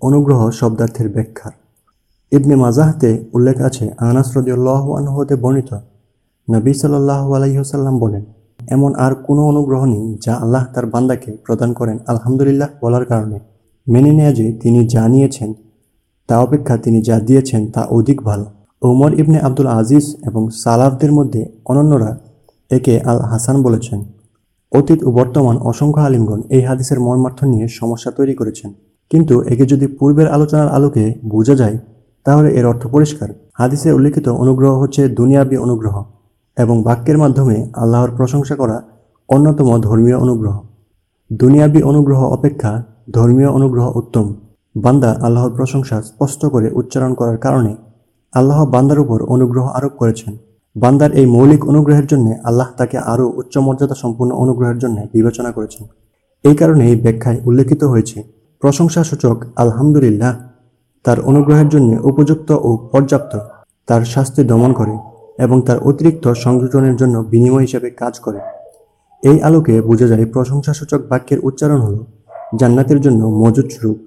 অনুগ্রহ শব্দার্থের ব্যাখ্যা। ইবনে মাজাহতে উল্লেখ আছে, আনাস রদিউল্লাহ আনহতে বর্ণিত, নবী সাল্লাহ আলাইহসাল্লাম বলেন, এমন আর কোনো অনুগ্রহ নেই যা আল্লাহ তার বান্দাকে প্রদান করেন আলহামদুলিল্লাহ বলার কারণে। মেনে নেয়া যে তিনি যা নিয়েছেন, তা অপেক্ষা তিনি যা দিয়েছেন তা অধিক ভালো। ওমর ইবনে আব্দুল আজিজ এবং সালাফদের মধ্যে অনন্যরা একে আল হাসান বলেছেন। অতীত ও বর্তমান অসংখ্য আলিমগণ এই হাদিসের মর্মার্থ নিয়ে সমস্যা তৈরি করেছেন। কিন্তু একে যদি পূর্বের আলোচনার আলোকে বোঝা যায়, তাহলে এর অর্থ পরিষ্কার। হাদিসে উল্লেখিত অনুগ্রহ হচ্ছে দুনিয়াবী অনুগ্রহ এবং বাক্যের মাধ্যমে আল্লাহর প্রশংসা করা অন্যতম ধর্মীয় অনুগ্রহ। দুনিয়াবী অনুগ্রহ অপেক্ষা ধর্মীয় অনুগ্রহ উত্তম। বান্দা আল্লাহর প্রশংসা স্পষ্ট করে উচ্চারণ করার কারণে আল্লাহ বান্দার উপর অনুগ্রহ আরোপ করেছেন। বান্দার এই মৌলিক অনুগ্রহের জন্য আল্লাহ তাকে আরও উচ্চ মর্যাদা সম্পূর্ণ অনুগ্রহের জন্য বিবেচনা করেছেন। এই কারণে এই ব্যাখ্যায় উল্লেখিত হয়েছে প্রশংসা সূচক আলহামদুলিল্লাহ, তার অনুগ্রহের জন্য উপযুক্ত ও পর্যাপ্ত, তার শাস্তি দমন করে এবং তার অতিরিক্ত সংযোজনের জন্য বিনিময় হিসেবে কাজ করে। এই আলোকে বোঝা যায় প্রশংসাসূচক বাক্যের উচ্চারণ হল, জান্নাতের জন্য মজুদ স্বরূপ।